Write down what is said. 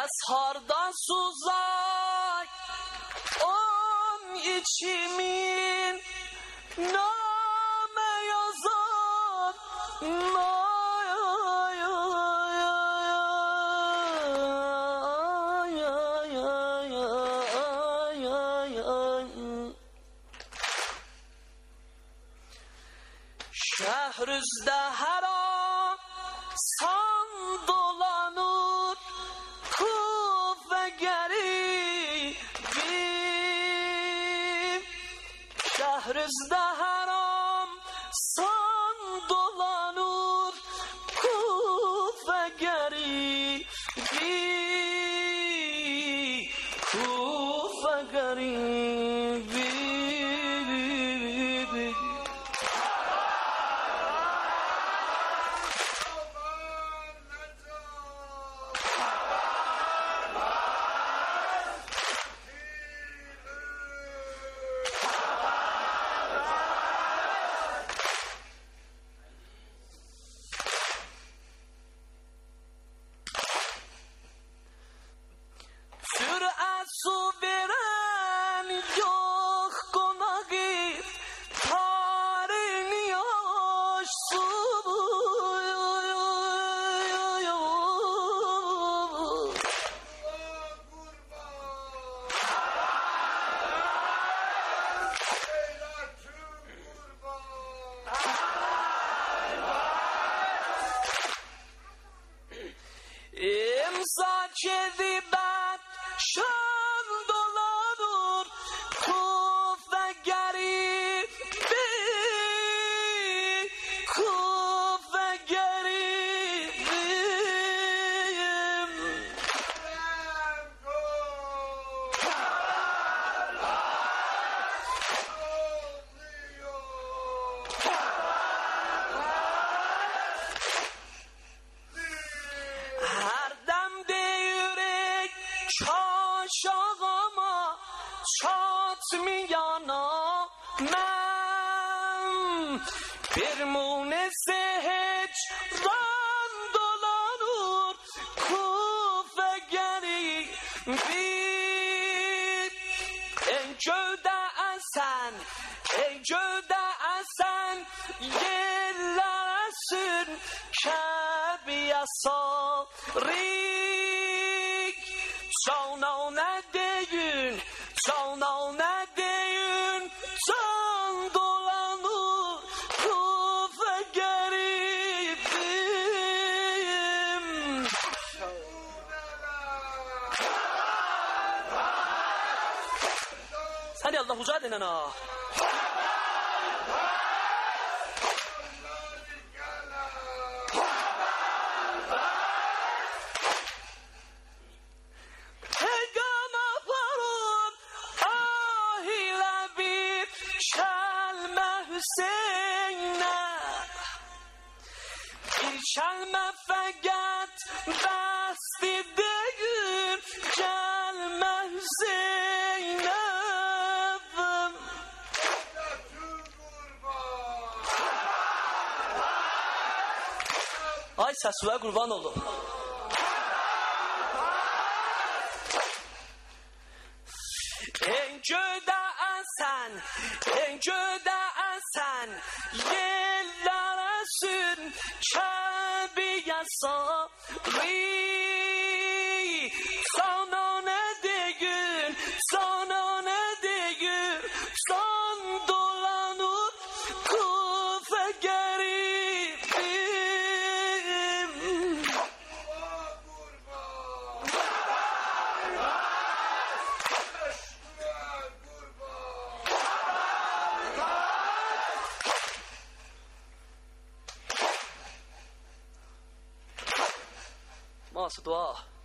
Ashardan suzak on içimin name yazar Şehrüzde her an san Şehrüzde her an san dolanır kuvve geri bir kuvve Im such a debate, sure. شاقا ما چات میانا. من پرمون زهج من دولانور کوف گری بیر این جوده اصن این جوده اصن یه لرسون که يا الله جاد لنا يا الله جاد يا الله يا جماعه فروا اهي لبيت شال ما sesime kurban oldum. En köde sen, en köde sen, yellere sün, çabiye sarı. Mostra do.